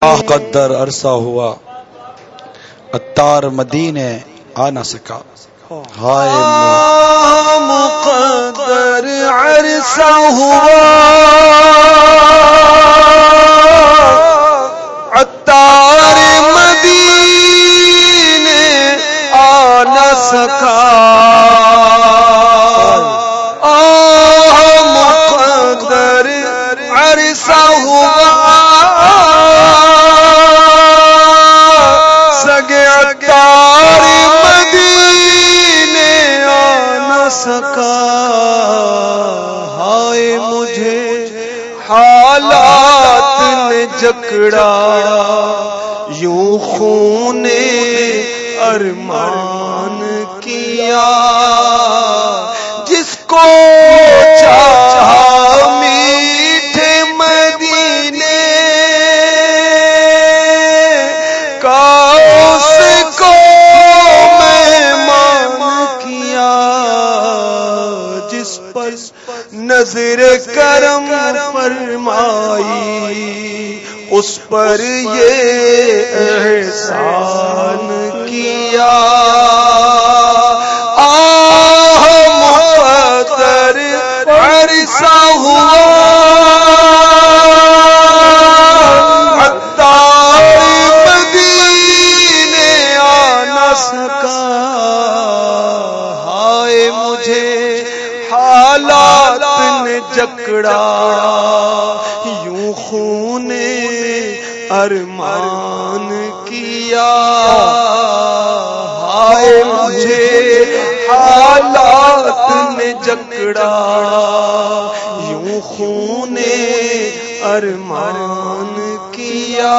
قدر عرصہ ہوا۔ اتار مدینے آ نہ سکا۔ ہائے مقدر عرصہ ہوا۔ اتار مدینے آ نہ سکا۔ مقدر عرصہ ہوا۔ حالات نے جکڑا یوں خون ارمان کیا۔ نظر کرم فرمائی اس پر یہ احسان کیا۔ آہ مقدر عرصہ ہوا۔ اتار مدینے آ نہ سکا۔ ہائے مجھے حالات جکڑا یوں خون ارمان کیا۔ ہائے مجھے حالات نے جکڑا یوں خون ارمان کیا۔